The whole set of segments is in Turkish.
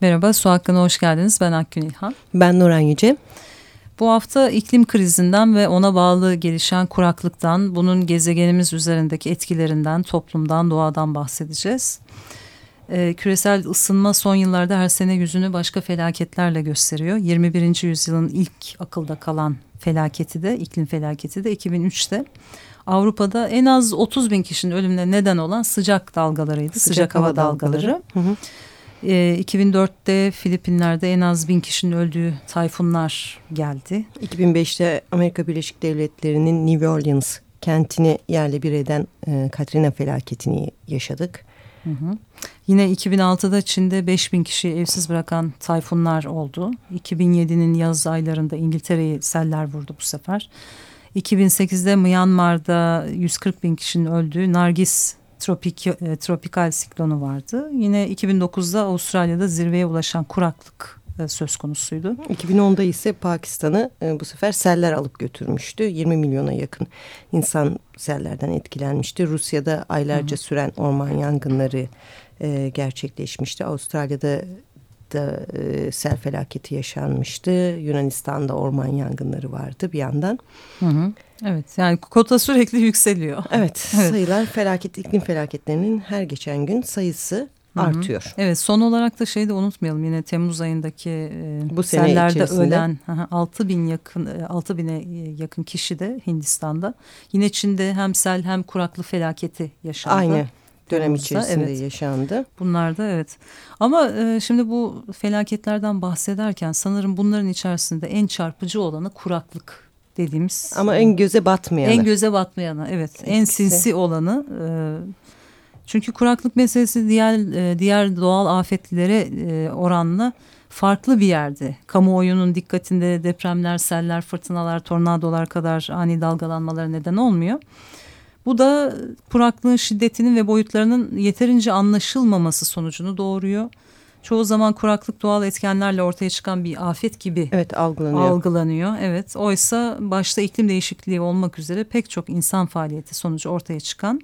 Merhaba, Su Hakkı'na hoş geldiniz. Ben Akgün İlhan. Ben Nuran Yüce. Bu hafta iklim krizinden ve ona bağlı gelişen kuraklıktan, bunun gezegenimiz üzerindeki etkilerinden, toplumdan, doğadan bahsedeceğiz. Ee, küresel ısınma son yıllarda her sene yüzünü başka felaketlerle gösteriyor. 21. yüzyılın ilk akılda kalan felaketi de, iklim felaketi de 2003'te. Avrupa'da en az 30 bin kişinin ölümüne neden olan sıcak dalgalarıydı. Sıcak, sıcak hava, hava dalgaları. dalgaları. Hı hı. E, 2004'te Filipinler'de en az bin kişinin öldüğü tayfunlar geldi. 2005'te Amerika Birleşik Devletleri'nin New Orleans kentini yerle bir eden e, Katrina felaketini yaşadık. Hı hı. Yine 2006'da Çin'de 5000 kişi evsiz bırakan tayfunlar oldu. 2007'nin yaz aylarında İngiltere'yi seller vurdu bu sefer. 2008'de Myanmar'da 140 bin kişinin öldüğü Nargis tropik, e, tropikal siklonu vardı. Yine 2009'da Avustralya'da zirveye ulaşan kuraklık e, söz konusuydu. 2010'da ise Pakistan'ı e, bu sefer seller alıp götürmüştü. 20 milyona yakın insan sellerden etkilenmişti. Rusya'da aylarca Hı. süren orman yangınları e, gerçekleşmişti. Avustralya'da da e, sel felaketi yaşanmıştı. Yunanistan'da orman yangınları vardı bir yandan. Hı hı. Evet yani kota sürekli yükseliyor. Evet, evet. sayılar felaket iklim felaketlerinin her geçen gün sayısı Hı -hı. artıyor. Evet son olarak da şeyi de unutmayalım yine Temmuz ayındaki e, Bu sellerde içerisinde... ölen 6 bin yakın 6 bine yakın kişi de Hindistan'da. Yine Çin'de hem sel hem kuraklı felaketi yaşandı. Aynı dönem içerisinde evet. yaşandı. Bunlar da evet. Ama e, şimdi bu felaketlerden bahsederken sanırım bunların içerisinde en çarpıcı olanı kuraklık dediğimiz. Ama en göze batmayanı. En göze batmayanı evet. Etkisi. En sinsi olanı. E, çünkü kuraklık meselesi diğer e, diğer doğal afetlere e, oranla farklı bir yerde. Kamuoyunun dikkatinde depremler, seller, fırtınalar, tornadolar kadar ani dalgalanmalara neden olmuyor. Bu da kuraklığın şiddetinin ve boyutlarının yeterince anlaşılmaması sonucunu doğuruyor. Çoğu zaman kuraklık doğal etkenlerle ortaya çıkan bir afet gibi evet, algılanıyor. algılanıyor. Evet, oysa başta iklim değişikliği olmak üzere pek çok insan faaliyeti sonucu ortaya çıkan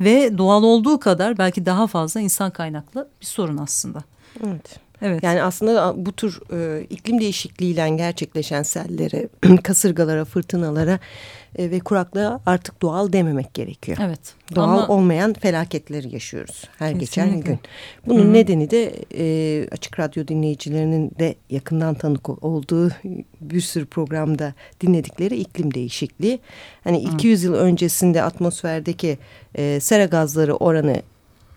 ve doğal olduğu kadar belki daha fazla insan kaynaklı bir sorun aslında. Evet. Evet. Yani aslında bu tür e, iklim değişikliğiyle gerçekleşen sellere, kasırgalara, fırtınalara e, ve kuraklığa artık doğal dememek gerekiyor. Evet. Doğal Ama... olmayan felaketleri yaşıyoruz her Kesinlikle. geçen gün. Bunun Hı -hı. nedeni de e, açık radyo dinleyicilerinin de yakından tanık olduğu bir sürü programda dinledikleri iklim değişikliği. Hani Hı. 200 yıl öncesinde atmosferdeki e, sera gazları oranı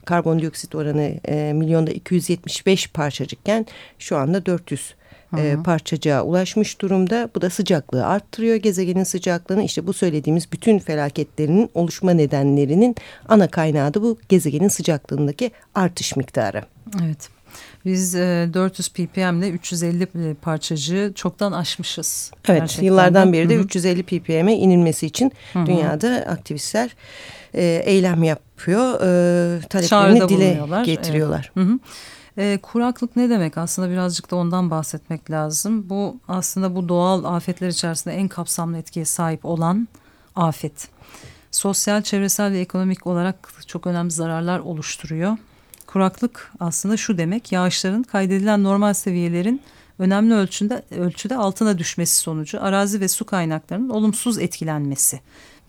karbondioksit oranı e, milyonda 275 parçacıkken şu anda 400 e, parçacığa ulaşmış durumda. Bu da sıcaklığı arttırıyor. Gezegenin sıcaklığını işte bu söylediğimiz bütün felaketlerinin oluşma nedenlerinin ana kaynağı da bu gezegenin sıcaklığındaki artış miktarı. Evet. Biz e, 400 ppm ile 350 parçacığı çoktan aşmışız. Evet gerçekten. yıllardan beri de Hı -hı. 350 ppm'e inilmesi için Hı -hı. dünyada aktivistler e, eylem yapıyor. E, taleplerini dile getiriyorlar. Evet. Hı -hı. E, kuraklık ne demek? Aslında birazcık da ondan bahsetmek lazım. Bu aslında bu doğal afetler içerisinde en kapsamlı etkiye sahip olan afet. Sosyal, çevresel ve ekonomik olarak çok önemli zararlar oluşturuyor. Kuraklık aslında şu demek, yağışların kaydedilen normal seviyelerin önemli ölçüde, ölçüde altına düşmesi sonucu arazi ve su kaynaklarının olumsuz etkilenmesi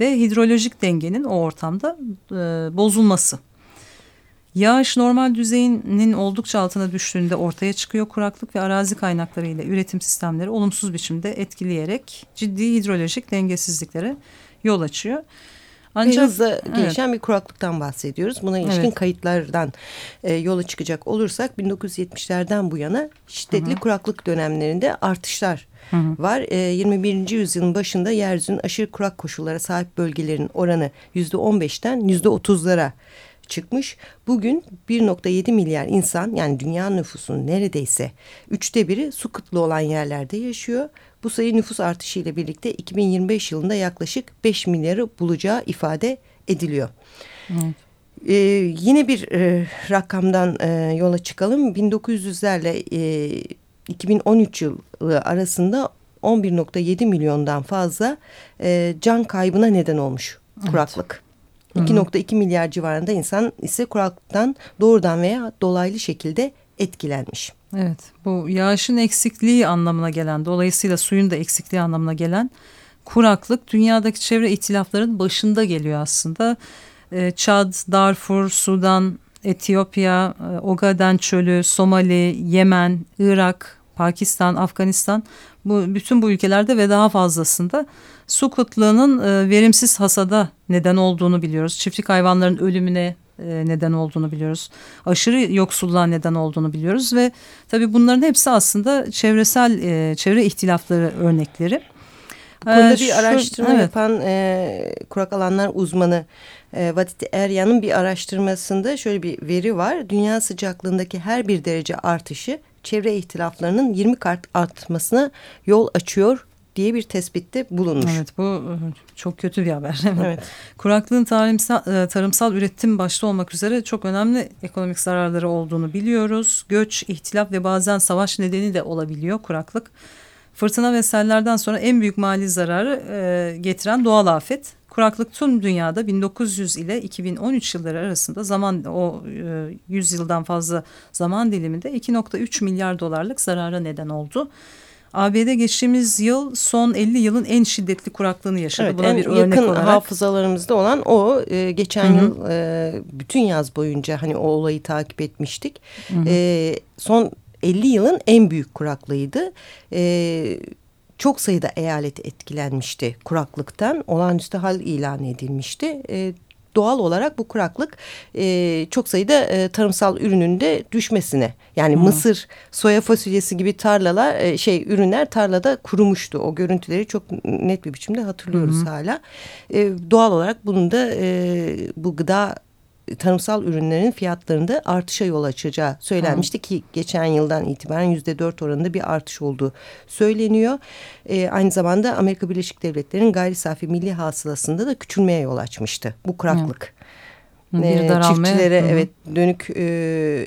ve hidrolojik dengenin o ortamda e, bozulması. Yağış normal düzeyinin oldukça altına düştüğünde ortaya çıkıyor kuraklık ve arazi kaynakları ile üretim sistemleri olumsuz biçimde etkileyerek ciddi hidrolojik dengesizliklere yol açıyor. Ancak, Ve hızla evet. gelişen bir kuraklıktan bahsediyoruz. Buna ilişkin evet. kayıtlardan e, yola çıkacak olursak 1970'lerden bu yana şiddetli Hı -hı. kuraklık dönemlerinde artışlar Hı hı. var. E, 21. yüzyılın başında yeryüzünün aşırı kurak koşullara sahip bölgelerin oranı yüzde 15'ten yüzde 30'lara çıkmış. Bugün 1.7 milyar insan yani dünya nüfusunun neredeyse üçte biri su kıtlığı olan yerlerde yaşıyor. Bu sayı nüfus artışı ile birlikte 2025 yılında yaklaşık 5 milyarı bulacağı ifade ediliyor. Evet. Ee, yine bir e, rakamdan e, yola çıkalım. 1900'lerle e, 2013 yılı arasında 11.7 milyondan fazla e, can kaybına neden olmuş kuraklık. 2.2 milyar civarında insan ise kuraklıktan doğrudan veya dolaylı şekilde etkilenmiş. Evet bu yağışın eksikliği anlamına gelen dolayısıyla suyun da eksikliği anlamına gelen kuraklık dünyadaki çevre ihtilafların başında geliyor aslında. Ee, Çad, Darfur, Sudan, Etiyopya, e, Ogaden Çölü, Somali, Yemen, Irak, Pakistan, Afganistan bu bütün bu ülkelerde ve daha fazlasında su kıtlığının e, verimsiz hasada neden olduğunu biliyoruz. Çiftlik hayvanların ölümüne e, neden olduğunu biliyoruz. Aşırı yoksulluğa neden olduğunu biliyoruz ve tabii bunların hepsi aslında çevresel e, çevre ihtilafları örnekleri. Burada ee, bir araştırma evet. yapan e, kurak alanlar uzmanı e, Vadit Eryan'ın bir araştırmasında şöyle bir veri var. Dünya sıcaklığındaki her bir derece artışı çevre ihtilaflarının 20 kat artmasına yol açıyor diye bir tespitte bulunmuş. Evet bu e, çok kötü bir haber. evet. Kuraklığın tarımsal, e, tarımsal üretim başta olmak üzere çok önemli ekonomik zararları olduğunu biliyoruz. Göç, ihtilaf ve bazen savaş nedeni de olabiliyor kuraklık. Fırtına ve sellerden sonra en büyük mali zararı e, getiren doğal afet. Kuraklık tüm dünyada 1900 ile 2013 yılları arasında zaman o e, 100 yıldan fazla zaman diliminde 2.3 milyar dolarlık zarara neden oldu. ABD geçtiğimiz yıl son 50 yılın en şiddetli kuraklığını yaşadı. Evet, Buna en bir örnek yakın olarak. hafızalarımızda olan o e, geçen Hı -hı. yıl e, bütün yaz boyunca hani o olayı takip etmiştik. Hı -hı. E, son 50 yılın en büyük kuraklığıydı. E, çok sayıda eyalet etkilenmişti kuraklıktan. Olağanüstü hal ilan edilmişti. E, doğal olarak bu kuraklık e, çok sayıda e, tarımsal ürünün de düşmesine yani hmm. mısır, soya fasulyesi gibi tarlalar e, şey ürünler tarlada kurumuştu. O görüntüleri çok net bir biçimde hatırlıyoruz hmm. hala. E, doğal olarak bunun da e, bu gıda tarımsal ürünlerin fiyatlarında artışa yol açacağı söylenmişti ki geçen yıldan itibaren yüzde dört oranında bir artış olduğu söyleniyor. E, aynı zamanda Amerika Birleşik Devletleri'nin gayri safi milli hasılasında da küçülmeye yol açmıştı bu kuraklık. Hı bir daralma. çiftçilere Hı -hı. evet dönük e,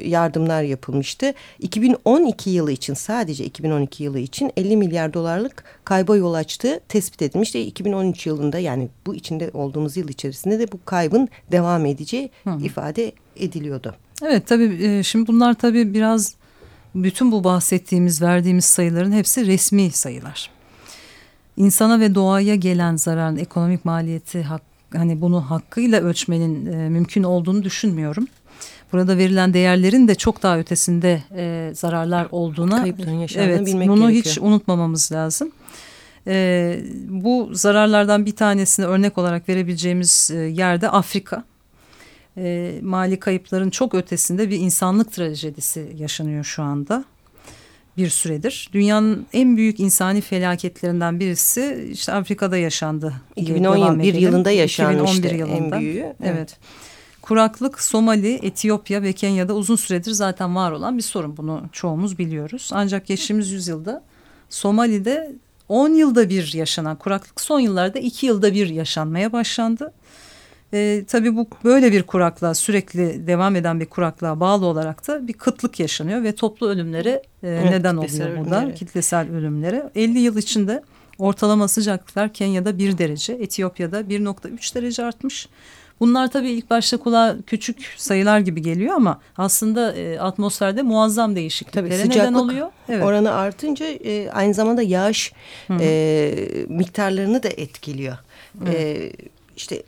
yardımlar yapılmıştı. 2012 yılı için sadece 2012 yılı için 50 milyar dolarlık kayba yol açtığı tespit edilmişti. 2013 yılında yani bu içinde olduğumuz yıl içerisinde de bu kaybın devam edeceği Hı -hı. ifade ediliyordu. Evet tabii e, şimdi bunlar tabii biraz bütün bu bahsettiğimiz verdiğimiz sayıların hepsi resmi sayılar. İnsana ve doğaya gelen zararın ekonomik maliyeti hak hani bunu hakkıyla ölçmenin e, mümkün olduğunu düşünmüyorum. Burada verilen değerlerin de çok daha ötesinde e, zararlar olduğuna evet, bilmek bunu gerekiyor. hiç unutmamamız lazım. E, bu zararlardan bir tanesini örnek olarak verebileceğimiz e, yerde Afrika. E, mali kayıpların çok ötesinde bir insanlık trajedisi yaşanıyor şu anda bir süredir. Dünyanın en büyük insani felaketlerinden birisi işte Afrika'da yaşandı. 2011 yılında yaşanmıştı 2011 yılında. en büyüğü. Evet. evet. Kuraklık Somali, Etiyopya ve Kenya'da uzun süredir zaten var olan bir sorun. Bunu çoğumuz biliyoruz. Ancak geçtiğimiz yüzyılda Somali'de 10 yılda bir yaşanan kuraklık son yıllarda 2 yılda bir yaşanmaya başlandı. E, tabii bu böyle bir kuraklığa sürekli devam eden bir kuraklığa bağlı olarak da bir kıtlık yaşanıyor ve toplu ölümlere e, evet, neden oluyor burada. Ölümleri. Kitlesel ölümlere. 50 yıl içinde ortalama sıcaklıklar Kenya'da 1 derece, Etiyopya'da 1.3 derece artmış. Bunlar tabii ilk başta kulağa küçük sayılar gibi geliyor ama aslında e, atmosferde muazzam değişikliklere tabii, neden oluyor. Evet. Oranı artınca e, aynı zamanda yağış e, miktarlarını da etkiliyor. Evet. E, işte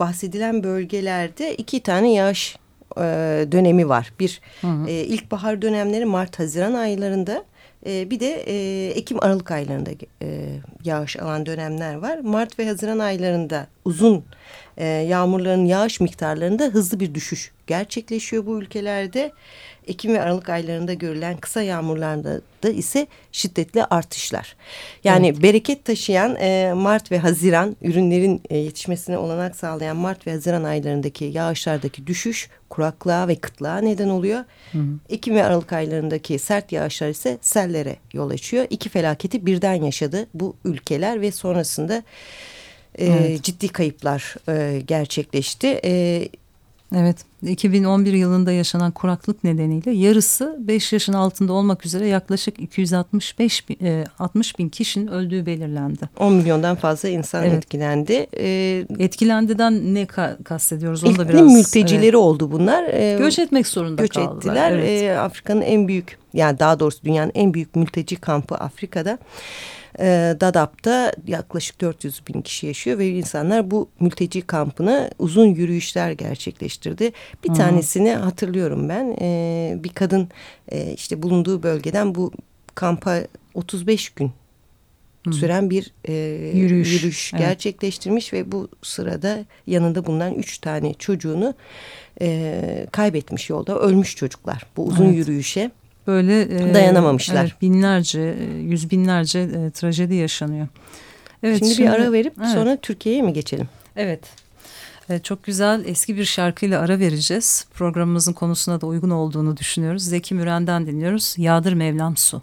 bahsedilen bölgelerde iki tane yağış e, dönemi var. Bir hı hı. E, ilkbahar dönemleri Mart-Haziran aylarında e, bir de e, Ekim-Aralık aylarında e, yağış alan dönemler var. Mart ve Haziran aylarında uzun e, yağmurların yağış miktarlarında hızlı bir düşüş gerçekleşiyor bu ülkelerde. Ekim ve Aralık aylarında görülen kısa yağmurlarda da ise şiddetli artışlar. Yani evet. bereket taşıyan e, Mart ve Haziran ürünlerin e, yetişmesine olanak sağlayan Mart ve Haziran aylarındaki yağışlardaki düşüş kuraklığa ve kıtlığa neden oluyor. Hı hı. Ekim ve Aralık aylarındaki sert yağışlar ise sellere yol açıyor. İki felaketi birden yaşadı bu ülkeler ve sonrasında e, evet. ciddi kayıplar e, gerçekleşti. E, Evet 2011 yılında yaşanan kuraklık nedeniyle yarısı 5 yaşın altında olmak üzere yaklaşık 265 bin, e, 60 bin kişinin öldüğü belirlendi. 10 milyondan fazla insan evet. etkilendi. Ee, Etkilendiden ne ka kastediyoruz onu da biraz. mültecileri evet. oldu bunlar. Ee, göç etmek zorunda göç kaldılar. ettiler. Evet. Ee, Afrika'nın en büyük yani daha doğrusu dünyanın en büyük mülteci kampı Afrika'da. E, Dadap'ta yaklaşık 400 bin kişi yaşıyor ve insanlar bu mülteci kampına uzun yürüyüşler gerçekleştirdi. Bir hmm. tanesini hatırlıyorum ben. E, bir kadın e, işte bulunduğu bölgeden bu kampa 35 gün süren bir e, yürüyüş, yürüyüş evet. gerçekleştirmiş ve bu sırada yanında bulunan üç tane çocuğunu e, kaybetmiş yolda ölmüş çocuklar bu uzun evet. yürüyüşe böyle e, dayanamamışlar. Evet, binlerce, e, yüz binlerce e, trajedi yaşanıyor. Evet, şimdi, şimdi bir ara verip evet. sonra Türkiye'ye mi geçelim? Evet. Evet, çok güzel eski bir şarkıyla ara vereceğiz. Programımızın konusuna da uygun olduğunu düşünüyoruz. Zeki Müren'den dinliyoruz. Yağdır Mevlam Su.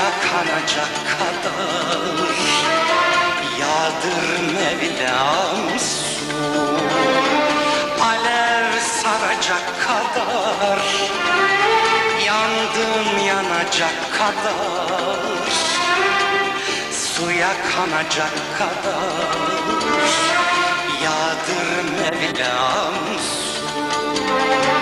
suya kanacak kadar. Yağdır Mevlam su. Alev saracak kadar. Yandım yanacak kadar. Suya kanacak kadar. Yağdır Mevlam su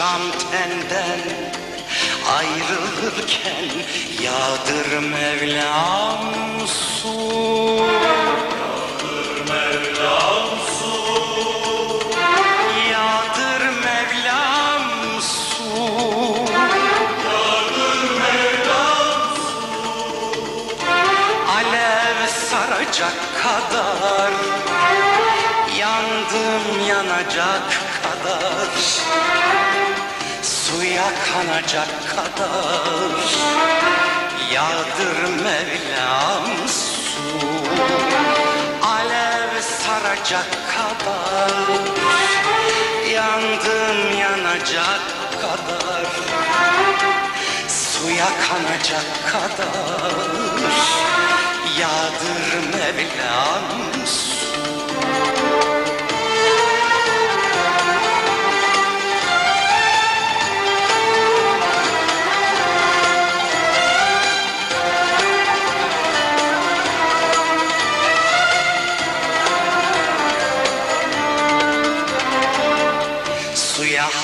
can tenden ayrılırken yağdır Mevlam su. Kadar yandım yanacak kanacak kadar Yağdır Mevlam su. Alev saracak kadar Yandım yanacak kadar Suya kanacak kadar Yağdır Mevlam su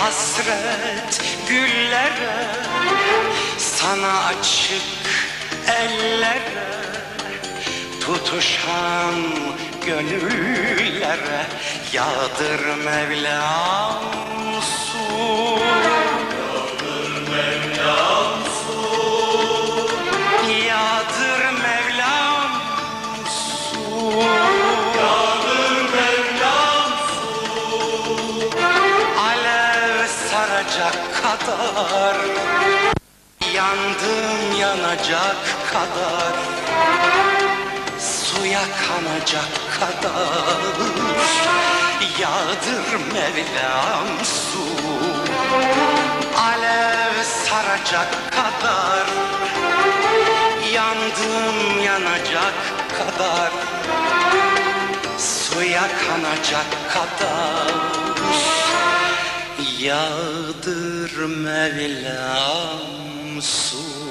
hasret güllere Sana açık ellere Tutuşan gönüllere Yağdır Mevlam su yanacak kadar Suya kanacak kadar. Yağdır Mevlam su Alev saracak kadar. Yandım yanacak kadar Suya kanacak kadar. Yağdır Mevlam su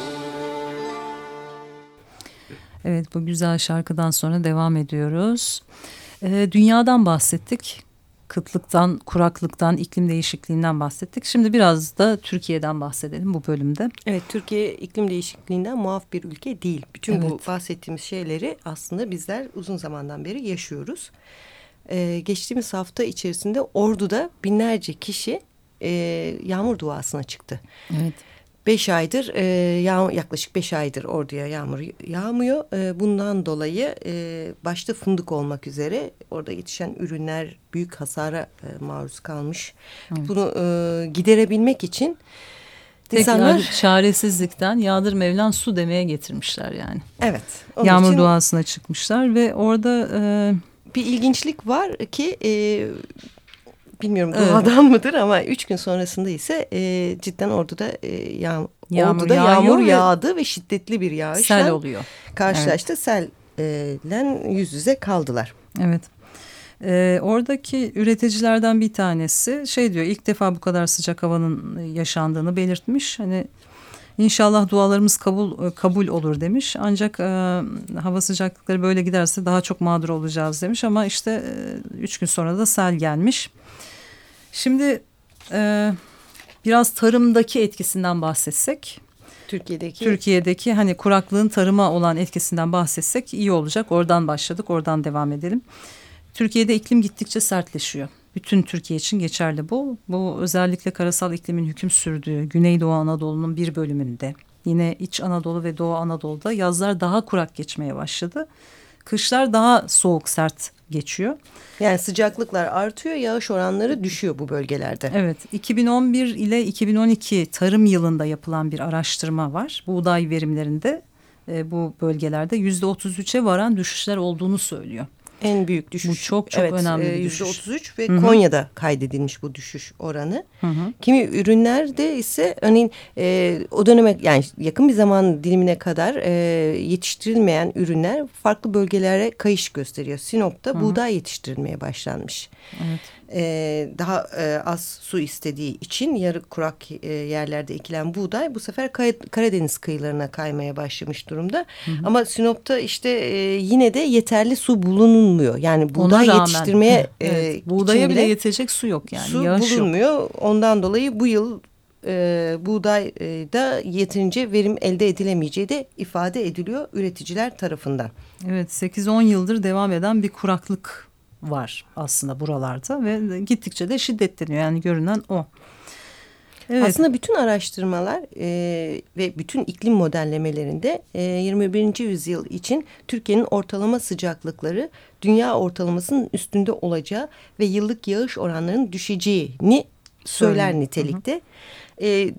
Evet bu güzel şarkıdan sonra devam ediyoruz. Ee, dünyadan bahsettik. Kıtlıktan, kuraklıktan, iklim değişikliğinden bahsettik. Şimdi biraz da Türkiye'den bahsedelim bu bölümde. Evet Türkiye iklim değişikliğinden muaf bir ülke değil. Bütün evet. bu bahsettiğimiz şeyleri aslında bizler uzun zamandan beri yaşıyoruz. Ee, geçtiğimiz hafta içerisinde Ordu'da binlerce kişi e, yağmur duasına çıktı. Evet. Beş aydır e, yağ, yaklaşık beş aydır orduya yağmur yağmıyor. E, bundan dolayı e, başta fındık olmak üzere orada yetişen ürünler büyük hasara e, maruz kalmış. Evet. Bunu e, giderebilmek için Tekrar insanlar çaresizlikten yağdır Mevlan su demeye getirmişler yani. Evet. Yağmur için... duasına çıkmışlar ve orada e... bir ilginçlik var ki e, bilmiyorum doğadan mıdır ama üç gün sonrasında ise e, cidden orduda e, yağ, yağmur, orduda yağmur yağdı ve, şiddetli bir yağışla sel oluyor. Karşılaştı evet. selle yüz yüze kaldılar. Evet. Ee, oradaki üreticilerden bir tanesi şey diyor ilk defa bu kadar sıcak havanın yaşandığını belirtmiş. Hani İnşallah dualarımız kabul kabul olur demiş. Ancak e, hava sıcaklıkları böyle giderse daha çok mağdur olacağız demiş. Ama işte e, üç gün sonra da sel gelmiş. Şimdi e, biraz tarımdaki etkisinden bahsetsek. Türkiye'deki Türkiye'deki hani kuraklığın tarıma olan etkisinden bahsetsek iyi olacak. Oradan başladık, oradan devam edelim. Türkiye'de iklim gittikçe sertleşiyor. Bütün Türkiye için geçerli bu. Bu özellikle karasal iklimin hüküm sürdüğü Güneydoğu Anadolu'nun bir bölümünde yine İç Anadolu ve Doğu Anadolu'da yazlar daha kurak geçmeye başladı. Kışlar daha soğuk sert geçiyor. Yani sıcaklıklar artıyor, yağış oranları düşüyor bu bölgelerde. Evet, 2011 ile 2012 tarım yılında yapılan bir araştırma var. Buğday verimlerinde e, bu bölgelerde yüzde 33'e varan düşüşler olduğunu söylüyor en büyük düşüş. Bu çok çok evet, önemli bir düşüş. %33 ve Hı -hı. Konya'da kaydedilmiş bu düşüş oranı. Hı -hı. Kimi ürünlerde ise örneğin e, o döneme yani yakın bir zaman dilimine kadar e, yetiştirilmeyen ürünler farklı bölgelere kayış gösteriyor. Sinop'ta Hı -hı. buğday yetiştirilmeye başlanmış. Evet e, daha e, az su istediği için yarı kurak e, yerlerde ekilen buğday bu sefer Karadeniz kıyılarına kaymaya başlamış durumda. Hı hı. Ama Sinop'ta işte e, yine de yeterli su bulunmuyor. Yani buğday yetiştirmeye evet, e, buğdaya bile yetecek su yok yani. Su Yağış bulunmuyor. Yok. Ondan dolayı bu yıl e, buğdayda yeterince verim elde edilemeyeceği de ifade ediliyor üreticiler tarafından. Evet 8-10 yıldır devam eden bir kuraklık var aslında buralarda ve gittikçe de şiddetleniyor yani görünen o. Evet. Aslında bütün araştırmalar e, ve bütün iklim modellemelerinde e, 21. yüzyıl için Türkiye'nin ortalama sıcaklıkları dünya ortalamasının üstünde olacağı ve yıllık yağış oranlarının düşeceğini söyler Söyle. nitelikte. Hı hı. E,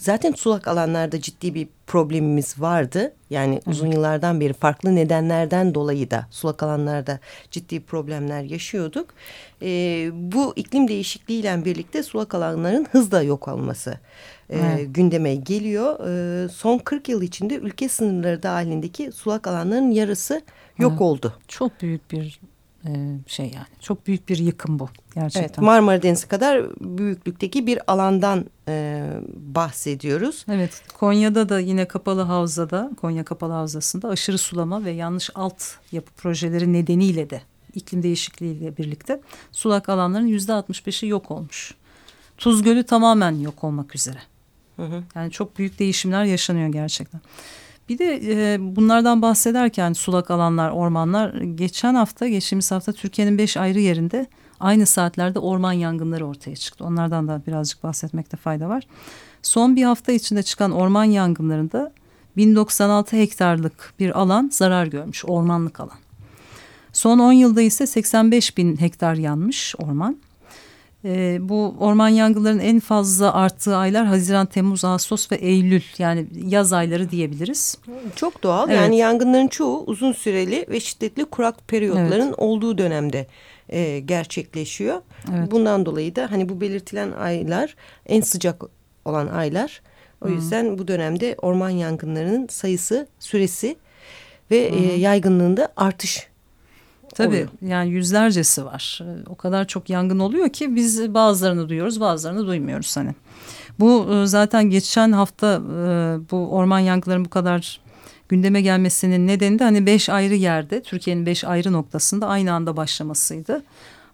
zaten sulak alanlarda ciddi bir problemimiz vardı. Yani evet. uzun yıllardan beri farklı nedenlerden dolayı da sulak alanlarda ciddi problemler yaşıyorduk. E, bu iklim değişikliğiyle birlikte sulak alanların hızla yok olması e, evet. gündeme geliyor. E, son 40 yıl içinde ülke sınırları dahilindeki sulak alanların yarısı yok evet. oldu. Çok büyük bir şey yani. Çok büyük bir yıkım bu gerçekten. Evet, Marmara Denizi kadar büyüklükteki bir alandan e, bahsediyoruz. Evet Konya'da da yine kapalı havzada Konya kapalı havzasında aşırı sulama ve yanlış alt yapı projeleri nedeniyle de iklim değişikliğiyle birlikte sulak alanların yüzde 65'i yok olmuş. Tuz Gölü tamamen yok olmak üzere. Hı hı. Yani çok büyük değişimler yaşanıyor gerçekten. Bir de e, bunlardan bahsederken sulak alanlar, ormanlar geçen hafta, geçtiğimiz hafta Türkiye'nin beş ayrı yerinde aynı saatlerde orman yangınları ortaya çıktı. Onlardan da birazcık bahsetmekte fayda var. Son bir hafta içinde çıkan orman yangınlarında 1096 hektarlık bir alan zarar görmüş, ormanlık alan. Son 10 yılda ise 85 bin hektar yanmış orman. E, bu orman yangınlarının en fazla arttığı aylar Haziran, Temmuz, Ağustos ve Eylül yani yaz ayları diyebiliriz. Çok doğal evet. yani yangınların çoğu uzun süreli ve şiddetli kurak periyotların evet. olduğu dönemde e, gerçekleşiyor. Evet. Bundan dolayı da hani bu belirtilen aylar en sıcak olan aylar. O Hı. yüzden bu dönemde orman yangınlarının sayısı, süresi ve e, yaygınlığında artış Tabii oluyor. yani yüzlercesi var. O kadar çok yangın oluyor ki biz bazılarını duyuyoruz bazılarını duymuyoruz hani. Bu e, zaten geçen hafta e, bu orman yangınlarının bu kadar gündeme gelmesinin nedeni de hani beş ayrı yerde Türkiye'nin beş ayrı noktasında aynı anda başlamasıydı.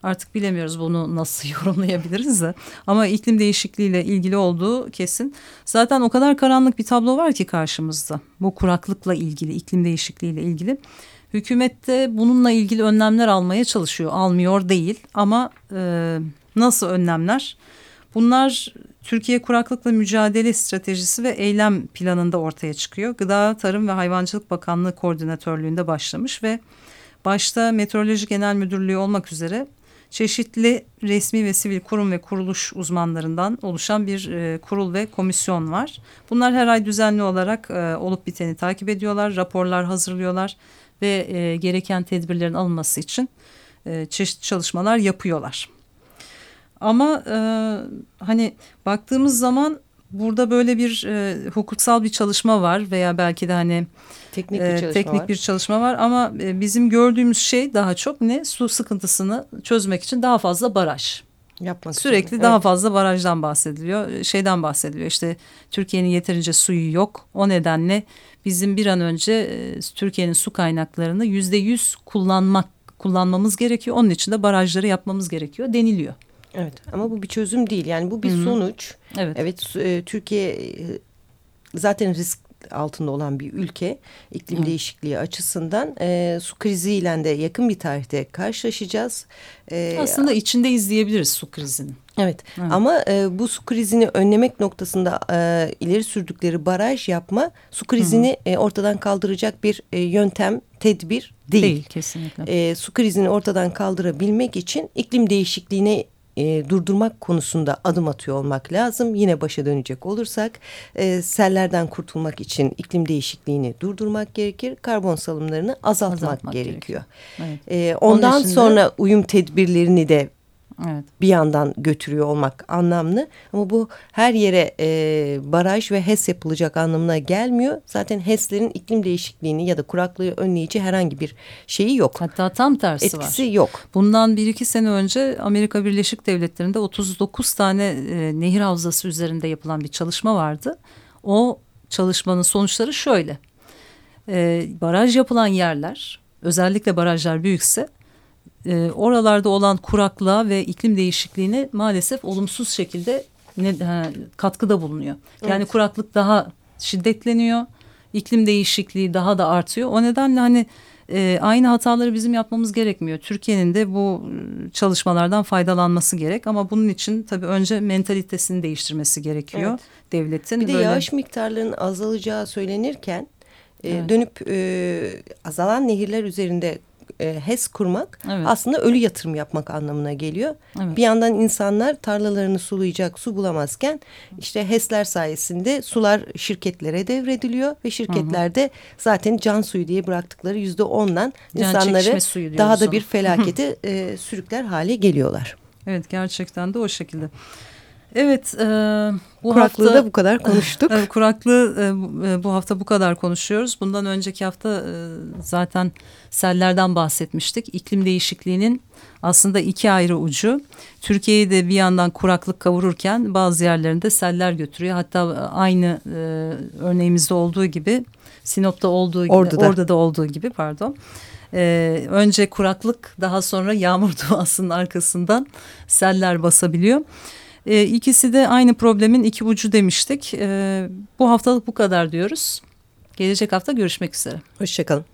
Artık bilemiyoruz bunu nasıl yorumlayabiliriz de. Ama iklim değişikliğiyle ilgili olduğu kesin. Zaten o kadar karanlık bir tablo var ki karşımızda. Bu kuraklıkla ilgili, iklim değişikliğiyle ilgili. Hükümet de bununla ilgili önlemler almaya çalışıyor. Almıyor değil ama e, nasıl önlemler? Bunlar Türkiye Kuraklıkla Mücadele Stratejisi ve Eylem Planı'nda ortaya çıkıyor. Gıda, Tarım ve Hayvancılık Bakanlığı koordinatörlüğünde başlamış ve başta Meteoroloji Genel Müdürlüğü olmak üzere çeşitli resmi ve sivil kurum ve kuruluş uzmanlarından oluşan bir e, kurul ve komisyon var. Bunlar her ay düzenli olarak e, olup biteni takip ediyorlar, raporlar hazırlıyorlar ve e, gereken tedbirlerin alınması için e, çeşitli çalışmalar yapıyorlar. Ama e, hani baktığımız zaman burada böyle bir e, hukuksal bir çalışma var veya belki de hani teknik bir, e, çalışma, teknik var. bir çalışma var ama e, bizim gördüğümüz şey daha çok ne su sıkıntısını çözmek için daha fazla baraj. Yapmak Sürekli için. daha evet. fazla barajdan bahsediliyor. Şeyden bahsediliyor işte Türkiye'nin yeterince suyu yok. O nedenle bizim bir an önce e, Türkiye'nin su kaynaklarını yüzde yüz kullanmak kullanmamız gerekiyor. Onun için de barajları yapmamız gerekiyor deniliyor. Evet ama bu bir çözüm değil. Yani bu bir Hı -hı. sonuç. Evet. Evet e, Türkiye e, zaten risk altında olan bir ülke iklim Hı. değişikliği açısından e, su kriziyle de yakın bir tarihte karşılaşacağız. E, Aslında içinde izleyebiliriz su krizini. Evet, evet. ama e, bu su krizini önlemek noktasında e, ileri sürdükleri baraj yapma su krizini e, ortadan kaldıracak bir e, yöntem, tedbir değil. Değil kesinlikle. E, su krizini ortadan kaldırabilmek için iklim değişikliğine e, durdurmak konusunda adım atıyor olmak lazım. Yine başa dönecek olursak e, sellerden kurtulmak için iklim değişikliğini durdurmak gerekir. Karbon salımlarını azaltmak, azaltmak gerekiyor. gerekiyor. Evet. E, ondan sonra uyum tedbirlerini de Evet. Bir yandan götürüyor olmak anlamlı ama bu her yere e, baraj ve HES yapılacak anlamına gelmiyor. Zaten HES'lerin iklim değişikliğini ya da kuraklığı önleyici herhangi bir şeyi yok. Hatta tam tersi Etkisi var. Etkisi yok. Bundan bir iki sene önce Amerika Birleşik Devletleri'nde 39 tane e, nehir havzası üzerinde yapılan bir çalışma vardı. O çalışmanın sonuçları şöyle. E, baraj yapılan yerler özellikle barajlar büyükse e, oralarda olan kuraklığa ve iklim değişikliğine maalesef olumsuz şekilde ne, ha, katkıda bulunuyor. Yani evet. kuraklık daha şiddetleniyor, iklim değişikliği daha da artıyor. O nedenle hani e, aynı hataları bizim yapmamız gerekmiyor. Türkiye'nin de bu ıı, çalışmalardan faydalanması gerek ama bunun için tabii önce mentalitesini değiştirmesi gerekiyor evet. devletin. Bir de böyle... yağış miktarlarının azalacağı söylenirken e, evet. dönüp e, azalan nehirler üzerinde e, HES kurmak evet. aslında ölü yatırım yapmak anlamına geliyor. Evet. Bir yandan insanlar tarlalarını sulayacak su bulamazken işte HES'ler sayesinde sular şirketlere devrediliyor ve şirketlerde zaten can suyu diye bıraktıkları yüzde ondan insanları daha da bir felakete e, sürükler hale geliyorlar. Evet gerçekten de o şekilde. Evet. E, bu Kuraklığı hafta, da bu kadar konuştuk. E, kuraklığı e, bu hafta bu kadar konuşuyoruz. Bundan önceki hafta e, zaten sellerden bahsetmiştik. İklim değişikliğinin aslında iki ayrı ucu. Türkiye'yi de bir yandan kuraklık kavururken bazı yerlerinde seller götürüyor. Hatta aynı e, örneğimizde olduğu gibi Sinop'ta olduğu gibi orada da, orada da olduğu gibi pardon. Ee, önce kuraklık daha sonra yağmur duasının arkasından seller basabiliyor. E, ikisi de aynı problemin iki ucu demiştik. E, bu haftalık bu kadar diyoruz. Gelecek hafta görüşmek üzere. Hoşçakalın.